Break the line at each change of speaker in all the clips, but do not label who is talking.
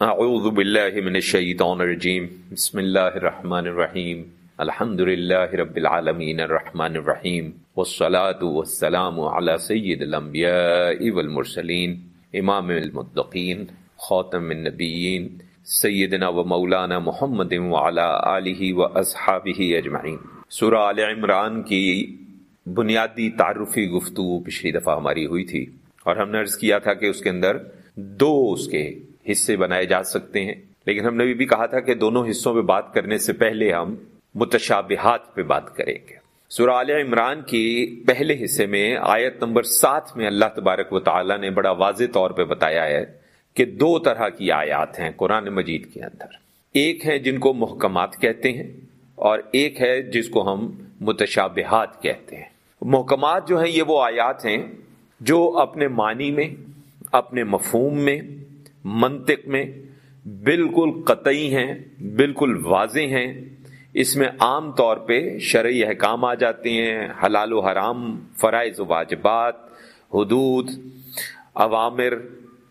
اعوذ باللہ من الشیطان الرجیم بسم اللہ الرحمن الرحیم الحمد للہ رب العالمین الرحمن الرحیم والصلاة والسلام على سید الانبیاء والمرسلین امام المتقین خاتم النبیین سیدنا و مولانا محمد وعلى آلہ و اصحابہ اجمعین سورہ آل عمران کی بنیادی تعارفی گفتگو پچھلی دفعہ ہماری ہوئی تھی اور ہم نے عرض کیا تھا کہ اس کے اندر دو اس کے حصے بنائے جا سکتے ہیں۔ لیکن ہم نے بھی کہا تھا کہ دونوں حصوں پہ بات کرنے سے پہلے ہم متشابہات پہ بات کریں گے۔ سورہ آل عمران کی پہلے حصے میں آیت نمبر سات میں اللہ تبارک و تعالی نے بڑا واضح طور پہ بتایا ہے کہ دو طرح کی آیات ہیں قرآن مجید کے اندر۔ ایک ہے جن کو محکمات کہتے ہیں اور ایک ہے جس کو ہم متشابہات کہتے ہیں۔ محکمات جو ہیں یہ وہ آیات ہیں جو اپنے معنی میں، اپنے مفہوم میں منطق میں بالکل قطعی ہیں، بالکل واضح ہیں۔ اس میں عام طور پہ شرعی احکام آ جاتے ہیں، حلال و حرام، فرائض و واجبات، حدود عوامر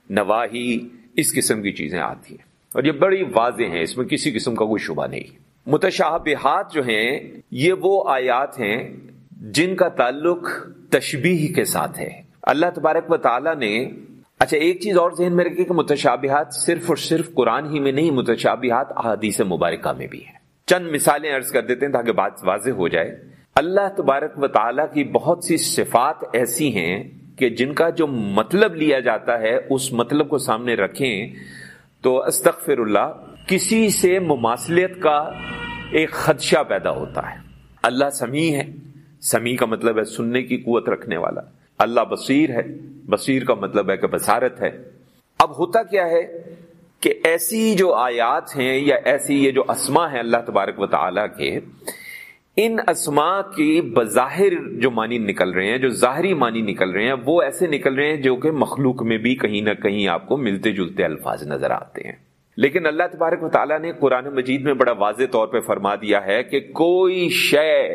نواحی اس قسم کی چیزیں آتی ہیں۔ اور یہ بڑی واضح ہیں، اس میں کسی قسم کا کوئی شبہ نہیں۔ متشابہات جو ہیں، یہ وہ آیات ہیں جن کا تعلق تشبیح کے ساتھ ہے۔ اللہ تبارک و تعالی نے اچھا ایک چیز اور ذہن میں رکھے کہ متشابہات صرف اور صرف قرآن ہی میں نہیں، متشابہات احادیث مبارکہ میں بھی ہیں۔ چند مثالیں عرض کر دیتے ہیں تاکہ بات واضح ہو جائے۔ اللہ تبارک و تعالیٰ کی بہت سی صفات ایسی ہیں کہ جن کا جو مطلب لیا جاتا ہے، اس مطلب کو سامنے رکھیں تو استغفر اللہ کسی سے مماثلیت کا ایک خدشہ پیدا ہوتا ہے۔ اللہ سمیع ہے۔ سمیع کا مطلب ہے سننے کی قوت رکھنے والا۔ اللہ بصیر ہے۔ بصیر کا مطلب ہے کہ بصارت ہے۔ اب ہوتا کیا ہے کہ ایسی جو آیات ہیں یا ایسی یہ جو اسما ہیں اللہ تبارک و تعالی کے، ان اسما کی بظاہر جو معنی نکل رہے ہیں، جو ظاہری معنی نکل رہے ہیں، وہ ایسے نکل رہے ہیں جو کہ مخلوق میں بھی کہیں نہ کہیں آپ کو ملتے جلتے الفاظ نظر آتے ہیں۔ لیکن اللہ تبارک و تعالیٰ نے قرآن مجید میں بڑا واضح طور پہ فرما دیا ہے کہ کوئی شے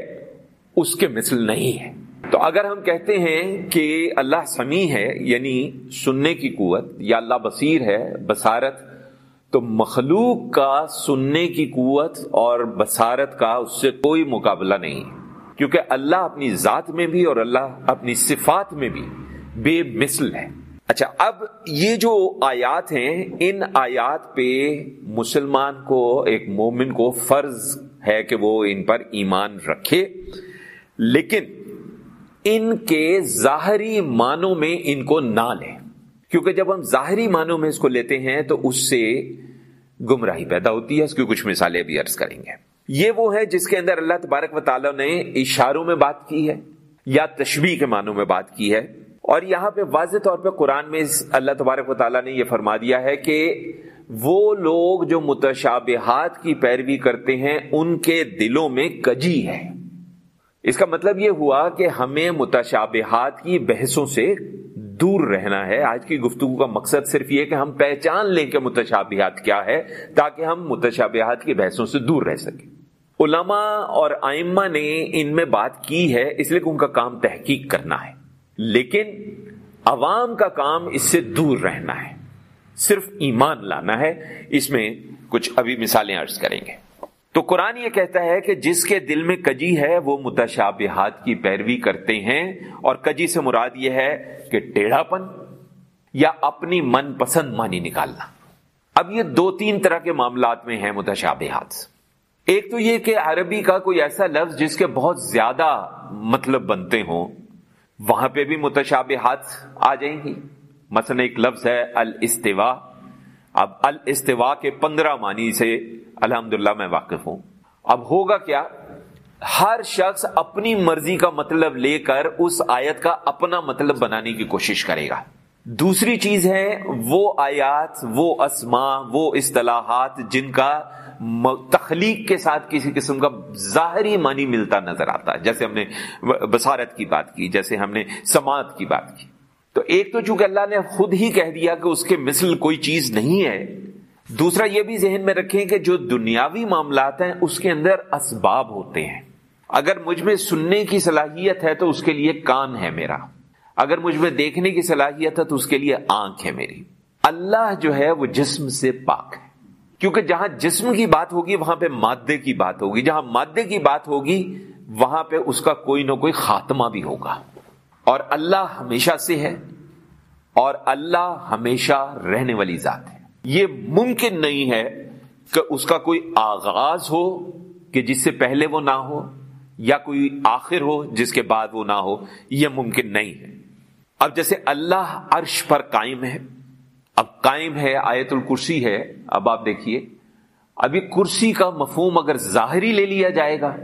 اس کے مثل نہیں ہے۔ تو اگر ہم کہتے ہیں کہ اللہ سمیع ہے یعنی سننے کی قوت، یا اللہ بصیر ہے، بصارت، تو مخلوق کا سننے کی قوت اور بصارت کا اس سے کوئی مقابلہ نہیں۔ کیونکہ اللہ اپنی ذات میں بھی اور اللہ اپنی صفات میں بھی بے مثل ہے۔ اچھا اب یہ جو آیات ہیں، ان آیات پہ مسلمان کو، ایک مومن کو فرض ہے کہ وہ ان پر ایمان رکھے۔ لیکن ان کے ظاہری معنوں میں ان کو نہ لیں۔ کیونکہ جب ہم ظاہری معنوں میں اس کو لیتے ہیں تو اس سے گمراہی پیدا ہوتی ہے، اس کی کچھ مثالیں بھی عرض کریں گے۔ یہ وہ ہے جس کے اندر اللہ تبارک و تعالیٰ نے اشاروں میں بات کی ہے یا تشبیح کے معنوں میں بات کی ہے۔ اور یہاں پہ واضح طور پہ قرآن میں اللہ تبارک و تعالیٰ نے یہ فرما دیا ہے کہ وہ لوگ جو متشابہات کی پیروی کرتے ہیں، ان کے دلوں میں کجی ہے۔ اس کا مطلب یہ ہوا کہ ہمیں متشابہات کی بحثوں سے دور رہنا ہے۔ آج کی گفتگو کا مقصد صرف یہ کہ ہم پہچان لیں کہ متشابہات کیا ہے تاکہ ہم متشابہات کی بحثوں سے دور رہ سکیں۔ علماء اور آئمہ نے ان میں بات کی ہے، اس لیے کہ ان کا کام تحقیق کرنا ہے۔ لیکن عوام کا کام اس سے دور رہنا ہے۔ صرف ایمان لانا ہے۔ اس میں کچھ ابھی مثالیں عرض کریں گے۔ تو قرآن یہ کہتا ہے کہ جس کے دل میں کجی ہے، وہ متشابہات کی پیروی کرتے ہیں۔ اور کجی سے مراد یہ ہے کہ ٹیڑھا پن یا اپنی من پسند مانی نکالنا۔ اب یہ دو تین طرح کے معاملات میں ہیں متشابہات۔ ایک تو یہ کہ عربی کا کوئی ایسا لفظ جس کے بہت زیادہ مطلب بنتے ہوں، وہاں پہ بھی متشابہات آ جائیں گی۔ مثلا ایک لفظ ہے الاستوا اب الاستوا کے پندرہ معنی سے الحمد میں واقف ہوں۔ اب ہوگا کیا؟ ہر شخص اپنی مرضی کا مطلب لے کر اس آیت کا اپنا مطلب بنانے کی کوشش کرے گا۔ دوسری چیز ہے وہ آیات، وہ اسما وہ اصطلاحات جن کا تخلیق کے ساتھ کسی قسم کا ظاہری معنی ملتا نظر آتا۔ ہے جیسے ہم نے بصارت کی بات کی، جیسے ہم نے سماعت کی بات کی۔ تو ایک تو چونکہ اللہ نے خود ہی کہہ دیا کہ اس کے مثل کوئی چیز نہیں ہے، دوسرا یہ بھی ذہن میں رکھیں کہ جو دنیاوی معاملات ہیں، اس کے اندر اسباب ہوتے ہیں۔ اگر مجھ میں سننے کی صلاحیت ہے تو اس کے لیے کان ہے میرا۔ اگر مجھ میں دیکھنے کی صلاحیت ہے تو اس کے لیے آنکھ ہے میری۔ اللہ جو ہے وہ جسم سے پاک ہے۔ کیونکہ جہاں جسم کی بات ہوگی، وہاں پہ مادے کی بات ہوگی۔ جہاں مادے کی بات ہوگی، وہاں پہ اس کا کوئی نہ کوئی خاتمہ بھی ہوگا۔ اور اللہ ہمیشہ سے ہے اور اللہ ہمیشہ رہنے والی ذات ہے۔ یہ ممکن نہیں ہے کہ اس کا کوئی آغاز ہو کہ جس سے پہلے وہ نہ ہو یا کوئی آخر ہو جس کے بعد وہ نہ ہو۔ یہ ممکن نہیں ہے۔ اب جیسے اللہ عرش پر قائم ہے، اب قائم ہے، آیت الکرسی ہے۔ اب آپ دیکھیے، ابھی کرسی کا مفہوم اگر ظاہری لے لیا جائے گا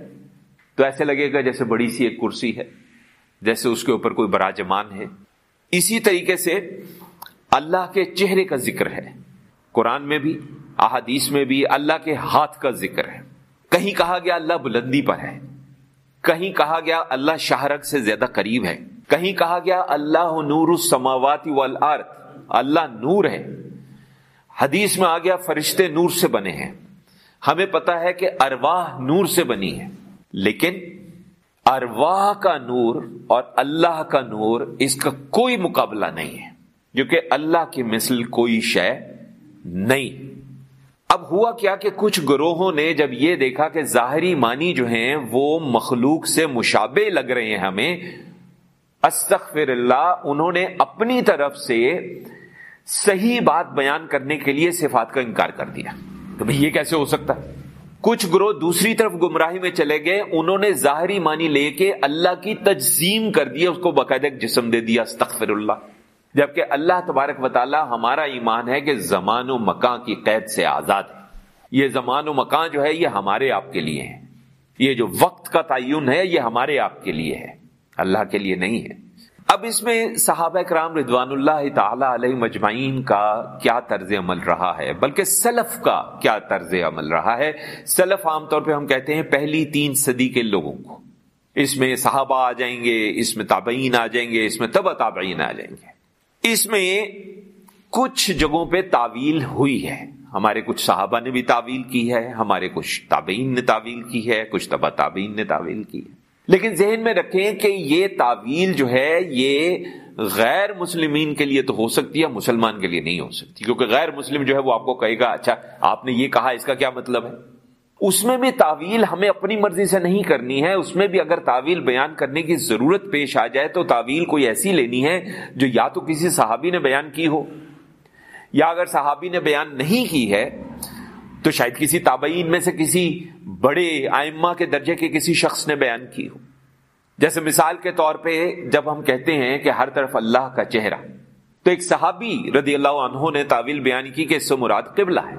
تو ایسے لگے گا جیسے بڑی سی ایک کرسی ہے۔ جیسے اس کے اوپر کوئی براجمان ہے۔ اسی طریقے سے اللہ کے چہرے کا ذکر ہے۔ قرآن میں بھی، احادیث میں بھی اللہ کے ہاتھ کا ذکر ہے۔ کہیں کہا گیا اللہ بلندی پر ہے۔ کہیں کہا گیا اللہ شاہرگ سے زیادہ قریب ہے۔ کہیں کہا گیا اللہ نور السماوات والارض، اللہ نور ہے۔ حدیث میں آ گیا فرشتے نور سے بنے ہیں۔ ہمیں پتا ہے کہ ارواح نور سے بنی ہے لیکن ارواح کا نور اور اللہ کا نور اس کا کوئی مقابلہ نہیں ہے، جو کہ اللہ کی مثل کوئی شے نہیں۔ اب ہوا کیا کہ کچھ گروہوں نے جب یہ دیکھا کہ ظاہری معنی جو ہیں وہ مخلوق سے مشابے لگ رہے ہیں ہمیں استغفر اللہ انہوں نے اپنی طرف سے صحیح بات بیان کرنے کے لیے صفات کا انکار کر دیا۔ تو بھئی یہ کیسے ہو سکتا؟ ہے کچھ گروہ دوسری طرف گمراہی میں چلے گئے، انہوں نے ظاہری معنی لے کے اللہ کی تجزیم کر دیا اس کو باقاعدہ جسم دے دیا، استغفر اللہ۔ جبکہ اللہ تبارک و تعالی ہمارا ایمان ہے کہ زمان و مکان کی قید سے آزاد ہے۔ یہ زمان و مکان جو ہے، یہ ہمارے آپ کے لیے ہے۔ یہ جو وقت کا تعین ہے، یہ ہمارے آپ کے لیے ہے۔ اللہ کے لیے نہیں ہے۔ اب اس میں صحابہ کرام ردوان اللہ تعالی علیہ مجمعین کا کیا طرز عمل رہا ہے؟ بلکہ سلف کا کیا طرز عمل رہا ہے؟ سلف عام طور پہ ہم کہتے ہیں پہلی تین صدی کے لوگوں کو۔ اس میں صحابہ آ جائیں گے، اس میں تابعین آ جائیں گے، اس میں تبا تابعین آ جائیں گے۔ اس میں کچھ جگہوں پہ تعویل ہوئی ہے۔ ہمارے کچھ صحابہ نے بھی تعویل کی ہے، ہمارے کچھ تابعین نے تعویل کی ہے، کچھ تبا تابعین نے تعویل کی ہے۔ لیکن ذہن میں رکھیں کہ یہ تعویل جو ہے، یہ غیر مسلمین کے لیے تو ہو سکتی ہے مسلمان کے لیے نہیں ہو سکتی، کیونکہ غیر مسلم جو ہے وہ آپ کو کہے گا اچھا آپ نے یہ کہا، اس کا کیا مطلب ہے؟ اس میں بھی تعویل ہمیں اپنی مرضی سے نہیں کرنی ہے، اس میں بھی اگر تعویل بیان کرنے کی ضرورت پیش آ جائے تو تعویل کوئی ایسی لینی ہے جو یا تو کسی صحابی نے بیان کی ہو، یا اگر صحابی نے بیان نہیں کی ہے تو شاید کسی تابعین میں سے کسی بڑے آئمہ کے درجے کے کسی شخص نے بیان کی ہو۔ جیسے مثال کے طور پہ جب ہم کہتے ہیں کہ ہر طرف اللہ کا چہرہ، تو ایک صحابی رضی اللہ عنہ نے تعویل بیان کی کہ اس سے مراد قبلہ ہے۔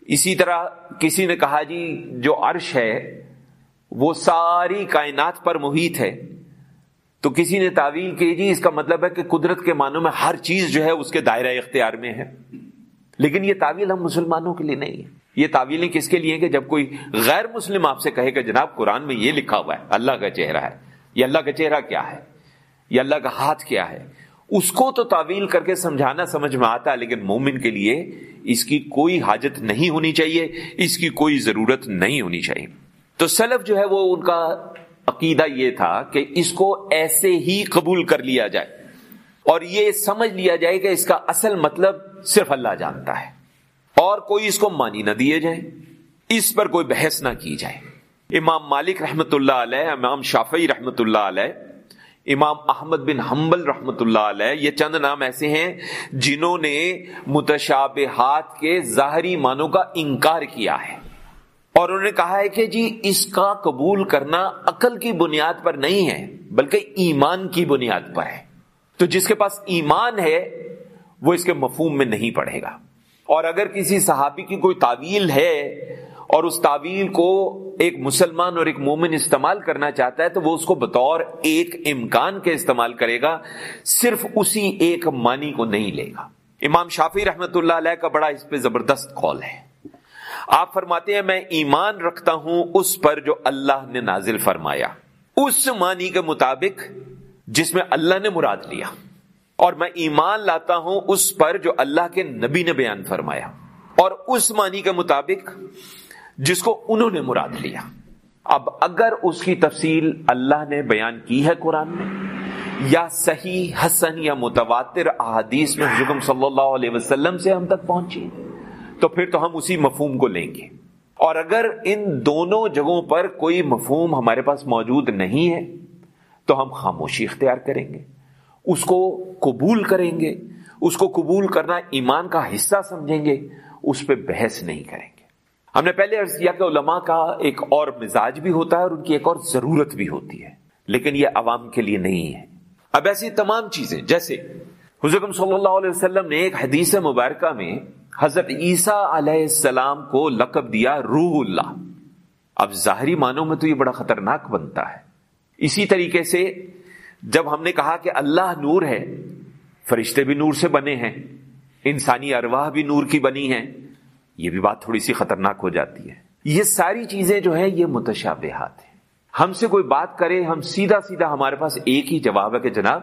اسی طرح کسی نے کہا جی جو عرش ہے، وہ ساری کائنات پر محیط ہے۔ تو کسی نے تعویل کی جی اس کا مطلب ہے کہ قدرت کے معنوں میں ہر چیز جو ہے، اس کے دائرہ اختیار میں ہے۔ لیکن یہ تعویل ہم مسلمانوں کے لیے نہیں ہے۔ یہ تعویلیں کس کے لیے کہ جب کوئی غیر مسلم آپ سے کہے کہ جناب قرآن میں یہ لکھا ہوا ہے، اللہ کا چہرہ ہے، یہ اللہ کا چہرہ کیا ہے؟ یہ اللہ کا ہاتھ کیا ہے؟ اس کو تو تعویل کر کے سمجھانا سمجھ میں آتا ہے، لیکن مومن کے لیے اس کی کوئی حاجت نہیں ہونی چاہیے، اس کی کوئی ضرورت نہیں ہونی چاہیے۔ تو سلف جو ہے وہ ان کا عقیدہ یہ تھا کہ اس کو ایسے ہی قبول کر لیا جائے، اور یہ سمجھ لیا جائے کہ اس کا اصل مطلب صرف اللہ جانتا ہے۔ اور کوئی اس کو مانی نہ دیے جائے اس پر کوئی بحث نہ کی جائے۔ امام مالک رحمت اللہ علیہ، امام شافعی رحمت اللہ علیہ، امام احمد بن حنبل رحمت اللہ علیہ، یہ چند نام ایسے ہیں جنہوں نے متشابہات کے ظاہری معنوں کا انکار کیا ہے۔ اور انہوں نے کہا ہے کہ جی اس کا قبول کرنا عقل کی بنیاد پر نہیں ہے، بلکہ ایمان کی بنیاد پر ہے۔ تو جس کے پاس ایمان ہے، وہ اس کے مفہوم میں نہیں پڑھے گا۔ اور اگر کسی صحابی کی کوئی تعویل ہے اور اس تعویل کو ایک مسلمان اور ایک مومن استعمال کرنا چاہتا ہے تو وہ اس کو بطور ایک امکان کے استعمال کرے گا، صرف اسی ایک معنی کو نہیں لے گا۔ امام شافی رحمت اللہ علیہ کا بڑا اس پہ زبردست قول ہے۔ آپ فرماتے ہیں، میں ایمان رکھتا ہوں اس پر جو اللہ نے نازل فرمایا۔ اس معنی کے مطابق جس میں اللہ نے مراد لیا۔ اور میں ایمان لاتا ہوں اس پر جو اللہ کے نبی نے بیان فرمایا اور اس معنی کے مطابق جس کو انہوں نے مراد لیا۔ اب اگر اس کی تفصیل اللہ نے بیان کی ہے قرآن میں، یا صحیح، حسن یا متواتر احادیث میں حضرت صلی اللہ علیہ وسلم سے ہم تک پہنچی، تو پھر تو ہم اسی مفہوم کو لیں گے۔ اور اگر ان دونوں جگہوں پر کوئی مفہوم ہمارے پاس موجود نہیں ہے، تو ہم خاموشی اختیار کریں گے۔ اس کو قبول کریں گے، اس کو قبول کرنا ایمان کا حصہ سمجھیں گے، اس پہ بحث نہیں کریں گے۔ ہم نے پہلے عرض کیا کہ علماء کا ایک اور مزاج بھی ہوتا ہے اور ان کی ایک اور ضرورت بھی ہوتی ہے، لیکن یہ عوام کے لیے نہیں ہے۔ اب ایسی تمام چیزیں، جیسے حضرت صلی اللہ علیہ وسلم نے ایک حدیث مبارکہ میں حضرت عیسیٰ علیہ السلام کو لقب دیا، روح اللہ۔ اب ظاہری معنوں میں تو یہ بڑا خطرناک بنتا ہے۔ اسی طریقے سے جب ہم نے کہا کہ اللہ نور ہے، فرشتے بھی نور سے بنے ہیں، انسانی ارواح بھی نور کی بنی ہیں، یہ بھی بات تھوڑی سی خطرناک ہو جاتی ہے۔ یہ ساری چیزیں جو ہیں، یہ متشابہات ہیں۔ ہم سے کوئی بات کرے، ہم سیدھا سیدھا ہمارے پاس ایک ہی جواب ہے کہ جناب،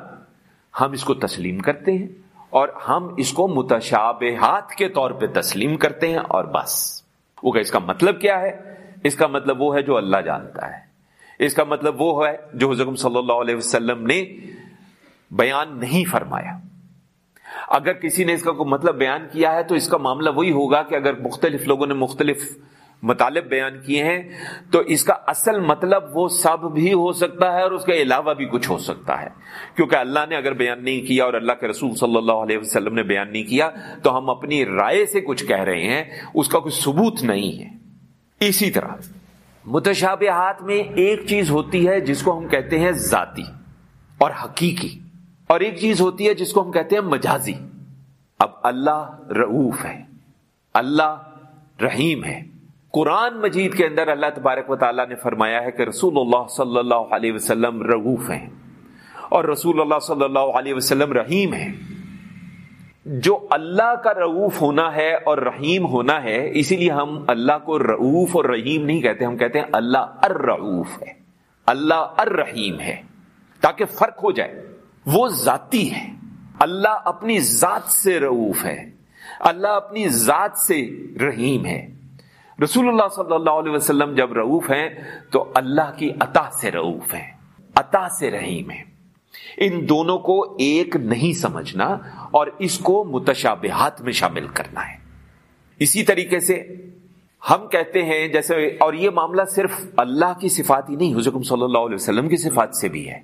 ہم اس کو تسلیم کرتے ہیں اور ہم اس کو متشابہات کے طور پہ تسلیم کرتے ہیں اور بس۔ وہ کہ اس کا مطلب کیا ہے؟ اس کا مطلب وہ ہے جو اللہ جانتا ہے۔ اس کا مطلب وہ ہے جو حضرت صلی اللہ علیہ وسلم نے بیان نہیں فرمایا۔ اگر کسی نے اس کا کوئی مطلب بیان کیا ہے تو اس کا معاملہ وہی ہوگا کہ اگر مختلف لوگوں نے مختلف مطالب بیان کیے ہیں تو اس کا اصل مطلب وہ سب بھی ہو سکتا ہے اور اس کے علاوہ بھی کچھ ہو سکتا ہے۔ کیونکہ اللہ نے اگر بیان نہیں کیا اور اللہ کے رسول صلی اللہ علیہ وسلم نے بیان نہیں کیا تو ہم اپنی رائے سے کچھ کہہ رہے ہیں، اس کا کوئی ثبوت نہیں ہے۔ اسی طرح۔ متشابہات میں ایک چیز ہوتی ہے جس کو ہم کہتے ہیں ذاتی اور حقیقی، اور ایک چیز ہوتی ہے جس کو ہم کہتے ہیں مجازی۔ اب اللہ رعوف ہے، اللہ رحیم ہے۔ قرآن مجید کے اندر اللہ تبارک و تعالیٰ نے فرمایا ہے کہ رسول اللہ صلی اللہ علیہ وسلم رعوف ہیں، اور رسول اللہ صلی اللہ علیہ وسلم رحیم ہیں۔ جو اللہ کا رعوف ہونا ہے اور رحیم ہونا ہے، اسی لیے ہم اللہ کو رعوف اور رحیم نہیں کہتے، ہم کہتے ہیں اللہ الرعوف ہے، اللہ الرحیم ہے، تاکہ فرق ہو جائے۔ وہ ذاتی ہے۔ اللہ اپنی ذات سے رعوف ہے۔ اللہ اپنی ذات سے رحیم ہے۔ رسول اللہ صلی اللہ علیہ وسلم جب رعوف ہیں، تو اللہ کی عطا سے رعوف ہیں، عطا سے رحیم ہے ان دونوں کو ایک نہیں سمجھنا اور اس کو متشابہات میں شامل کرنا ہے۔ اسی طریقے سے ہم کہتے ہیں جیسے اور یہ معاملہ صرف اللہ کی صفات ہی نہیں حضرت صلی اللہ علیہ وسلم کی صفات سے بھی ہے۔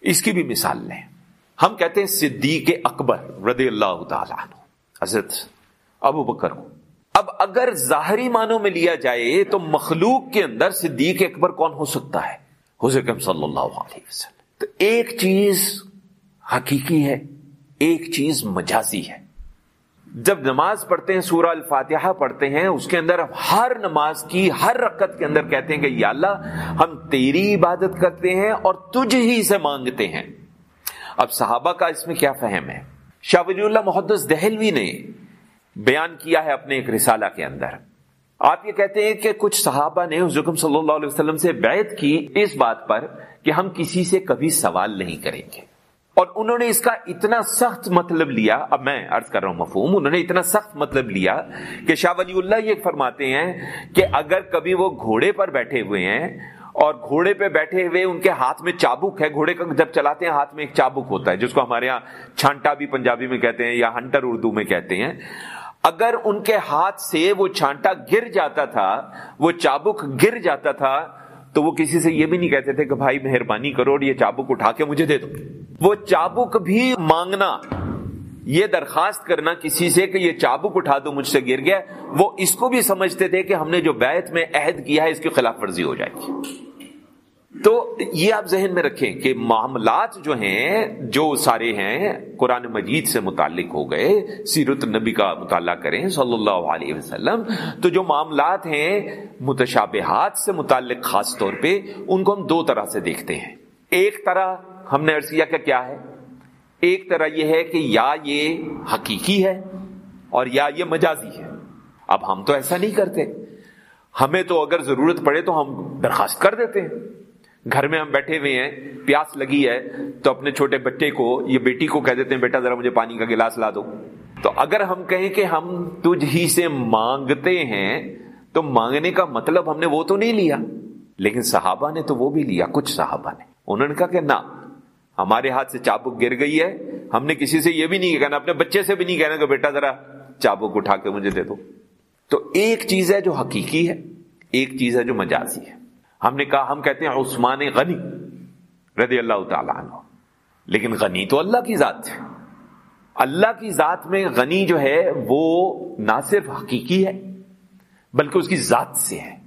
اس کی بھی مثال لیں۔ ہم کہتے ہیں صدیق اکبر رضی اللہ تعالیٰ عنہ، حضرت ابو بکر۔ اب اگر ظاہری معنوں میں لیا جائے تو مخلوق کے اندر صدیق اکبر کون ہو سکتا ہے؟ حضرت صلی اللہ علیہ وسلم۔ تو ایک چیز حقیقی ہے، ایک چیز مجازی ہے۔ جب نماز پڑھتے ہیں، سورہ الفاتحہ پڑھتے ہیں، اس کے اندر ہر نماز کی ہر رکت کے اندر کہتے ہیں کہ یا اللہ، ہم تیری عبادت کرتے ہیں اور تجھ ہی سے مانگتے ہیں۔ اب صحابہ کا اس میں کیا فہم ہے؟ شاہ ولی اللہ محدث دہلوی نے بیان کیا ہے اپنے ایک رسالہ کے اندر۔ آپ یہ کہتے ہیں کہ کچھ صحابہ نے حضرت صلی اللہ علیہ وسلم سے بیعت کی اس بات پر کہ ہم کسی سے کبھی سوال نہیں کریں گے۔ اور انہوں نے اس کا اتنا سخت مطلب لیا، اب میں عرض کر رہا ہوں مفہوم، انہوں نے اتنا سخت مطلب لیا کہ شاہ ولی اللہ یہ فرماتے ہیں کہ اگر کبھی وہ گھوڑے پر بیٹھے ہوئے ہیں اور گھوڑے پہ بیٹھے ہوئے ان کے ہاتھ میں چابک ہے، گھوڑے کا جب چلاتے ہیں ہاتھ میں ایک چابک ہوتا ہے، جس کو ہمارے یہاں چھانٹا بھی پنجابی میں کہتے ہیں یا ہنٹر اردو میں کہتے ہیں۔ اگر ان کے ہاتھ سے وہ چھانٹا گر جاتا تھا، وہ چابک گر جاتا تھا، تو وہ کسی سے یہ بھی نہیں کہتے تھے کہ بھائی مہربانی کرو اور یہ چابک اٹھا کے مجھے دے دو۔ وہ چابک بھی مانگنا، یہ درخواست کرنا کسی سے کہ یہ چابک اٹھا دو، مجھ سے گر گیا۔ وہ اس کو بھی سمجھتے تھے کہ ہم نے جو بیت میں عہد کیا ہے، اس کی خلاف ورزی ہو جائے گی۔ تو یہ آپ ذہن میں رکھیں کہ معاملات جو ہیں، جو سارے ہیں، قرآن مجید سے متعلق ہو گئے، سیرت نبی کا مطالعہ کریں صلی اللہ علیہ وسلم، تو جو معاملات ہیں متشابہات سے متعلق خاص طور پہ، ان کو ہم دو طرح سے دیکھتے ہیں۔ ایک طرح ہم نے ارسیا کا کیا ہے؟ ایک طرح یہ ہے کہ یا یہ حقیقی ہے اور یا یہ مجازی ہے۔ اب ہم تو ایسا نہیں کرتے۔ ہمیں تو اگر ضرورت پڑے تو ہم درخواست کر دیتے ہیں۔ گھر میں ہم بیٹھے ہوئے ہیں، پیاس لگی ہے، تو اپنے چھوٹے بچے کو، یہ بیٹی کو کہہ دیتے ہیں، بیٹا ذرا مجھے پانی کا گلاس لا دو۔ تو اگر ہم کہیں کہ ہم تجھ ہی سے مانگتے ہیں، تو مانگنے کا مطلب ہم نے وہ تو نہیں لیا۔ لیکن صحابہ نے تو وہ بھی لیا، کچھ صحابہ نے۔ انہوں نے کہا کہ نہ، ہمارے ہاتھ سے چابک گر گئی ہے۔ ہم نے کسی سے یہ بھی نہیں کہنا اپنے بچے سے بھی نہیں کہنا کہ بیٹا ذرا چابک اٹھا کے مجھے دے دو۔ تو ایک چیز ہے جو حقیقی ہے، ایک چیز ہے جو مجازی ہے۔ ہم نے کہا ہم کہتے ہیں عثمان غنی رضی اللہ تعالیٰ عنہ۔ لیکن غنی تو اللہ کی ذات ہے اللہ کی ذات میں غنی جو ہے وہ نہ صرف حقیقی ہے، بلکہ اس کی ذات سے ہے۔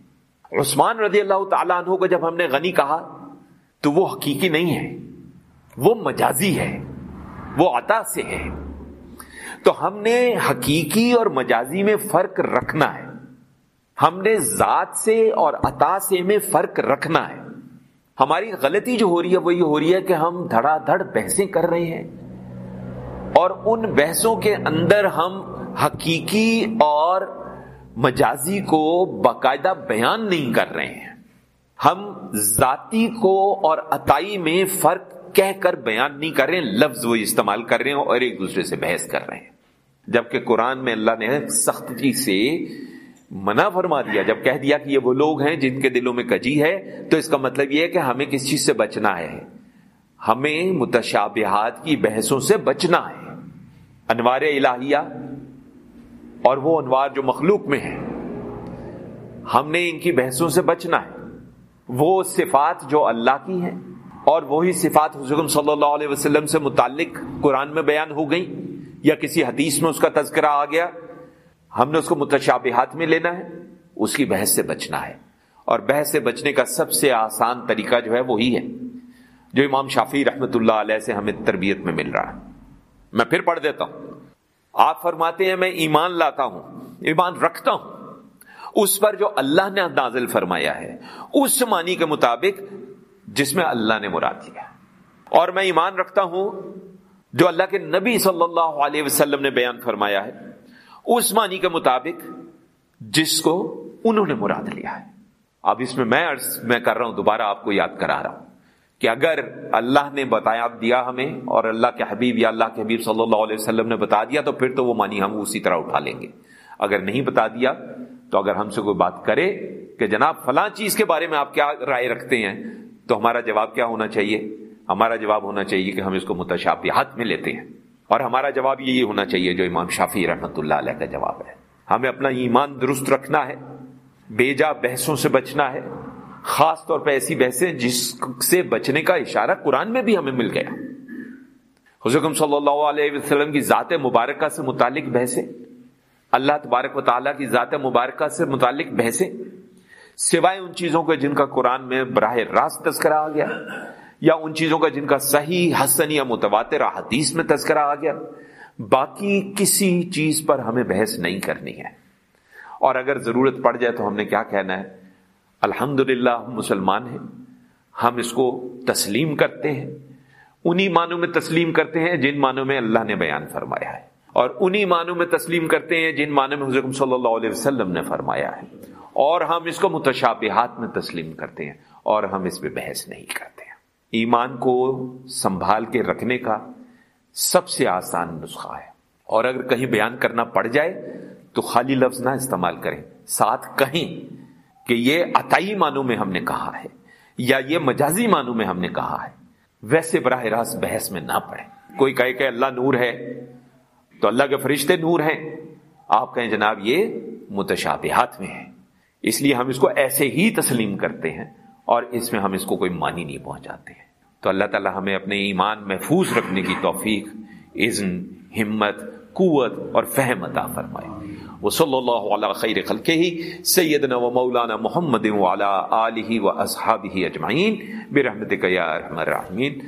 عثمان رضی اللہ تعالیٰ عنہ کو جب ہم نے غنی کہا، تو وہ حقیقی نہیں ہے، وہ مجازی ہے، وہ عطا سے ہے۔ تو ہم نے حقیقی اور مجازی میں فرق رکھنا ہے۔ ہم نے ذات سے اور عطا سے میں فرق رکھنا ہے۔ ہماری غلطی جو ہو رہی ہے، وہ یہ ہو رہی ہے کہ ہم دھڑا دھڑ بحثیں کر رہے ہیں۔ اور ان بحثوں کے اندر ہم حقیقی اور مجازی کو باقاعدہ بیان نہیں کر رہے ہیں۔ ہم ذاتی کو اور عطائی میں فرق کہہ کر بیان نہیں کر رہے ہیں، لفظ وہ استعمال کر رہے ہیں اور ایک دوسرے سے بحث کر رہے ہیں۔ جبکہ قرآن میں اللہ نے سختی سے منع فرما دیا، جب کہہ دیا کہ یہ وہ لوگ ہیں جن کے دلوں میں کجی ہے، تو اس کا مطلب یہ ہے کہ ہمیں کس چیز سے بچنا ہے؟ ہمیں متشابہات کی بحثوں سے بچنا ہے۔ انوار الہیہ، اور وہ انوار جو مخلوق میں ہیں، ہم نے ان کی بحثوں سے بچنا ہے۔ وہ صفات جو اللہ کی ہیں، اور وہی صفات حضرت صلی اللہ علیہ وسلم سے متعلق قرآن میں بیان ہو گئی یا کسی حدیث میں اس کا تذکرہ آ گیا ہم نے اس کو متشابہات میں لینا ہے، اس کی بحث سے بچنا ہے۔ اور بحث سے بچنے کا سب سے آسان طریقہ جو ہے وہی ہے۔ جو امام شافی رحمت اللہ علیہ سے ہمیں تربیت میں مل رہا ہے۔ میں پھر پڑھ دیتا ہوں۔ آپ فرماتے ہیں، میں ایمان لاتا ہوں، ایمان رکھتا ہوں۔ اس پر جو اللہ نے نازل فرمایا ہے، اس معنی کے مطابق جس میں اللہ نے مراد لیا اور میں ایمان رکھتا ہوں، جو اللہ کے نبی صلی اللہ علیہ وسلم نے بیان فرمایا ہے۔ اس معنی کے مطابق جس کو انہوں نے مراد لیا ہے۔ اب اس میں میں میں کر رہا ہوں، دوبارہ آپ کو یاد کرا رہا ہوں کہ اگر اللہ نے بتایا دیا ہمیں اور اللہ کے حبیب یا اللہ کے حبیب صلی اللہ علیہ وسلم نے بتا دیا، تو پھر تو وہ مانی ہم اسی طرح اٹھا لیں گے۔ اگر نہیں بتا دیا، تو اگر ہم سے کوئی بات کرے کہ جناب فلاں چیز کے بارے میں آپ کیا رائے رکھتے ہیں، تو ہمارا جواب کیا ہونا چاہیے؟ ہمارا جواب ہونا چاہیے کہ ہم اس کو متشابہات میں لیتے ہیں۔ اور ہمارا جواب یہی ہونا چاہیے جو امام شافی رحمت اللہ علیہ کا جواب ہے۔ ہمیں اپنا ایمان درست رکھنا ہے، بیجا بحثوں سے بچنا ہے، خاص طور پہ ایسی بحثیں جس سے بچنے کا اشارہ قرآن میں بھی ہمیں مل گیا۔ حضرت صلی اللہ علیہ وسلم کی ذات مبارکہ سے متعلق بحثیں، اللہ تبارک و تعالیٰ کی ذات مبارکہ سے متعلق بحثیں، سوائے ان چیزوں کے جن کا قرآن میں براہ راست تذکرہ آ گیا۔ یا ان چیزوں کا جن کا صحیح حسن یا متواتر حدیث میں تذکرہ آ گیا، باقی کسی چیز پر ہمیں بحث نہیں کرنی ہے۔ اور اگر ضرورت پڑ جائے تو ہم نے کیا کہنا ہے؟ الحمد ہم مسلمان ہیں، ہم اس کو تسلیم کرتے ہیں۔ انہی معنوں میں تسلیم کرتے ہیں جن معنوں میں اللہ نے بیان فرمایا ہے۔ اور انہی معنوں میں تسلیم کرتے ہیں جن معنوں میں حضرت صلی اللہ علیہ وسلم نے فرمایا ہے۔ اور ہم اس کو متشابہات میں تسلیم کرتے ہیں اور ہم اس پہ بحث نہیں کرتے۔ ایمان کو سنبھال کے رکھنے کا سب سے آسان نسخہ ہے۔ اور اگر کہیں بیان کرنا پڑ جائے تو خالی لفظ نہ استعمال کریں۔ ساتھ کہیں کہ یہ عطائی معنوں میں ہم نے کہا ہے یا یہ مجازی معنوں میں ہم نے کہا ہے۔ ویسے براہ راست بحث میں نہ پڑے کوئی کہے کہ اللہ نور ہے تو اللہ کے فرشتے نور ہیں۔ آپ کہیں جناب یہ متشابہات میں ہے اس لیے ہم اس کو ایسے ہی تسلیم کرتے ہیں اور اس میں ہم اس کو کوئی مانی نہیں پہنچاتے۔ ہیں تو اللہ تعالیٰ ہمیں اپنے ایمان محفوظ رکھنے کی توفیق اذن ہمت، قوت اور فہم عطا فرمائے۔ وہ صلی اللہ علیہ خیر خلق ہی سیدنا و مولانا محمد وعلی آلہ و اصحابہ اجمعین۔ برحمتک یا ارحم الراحمین۔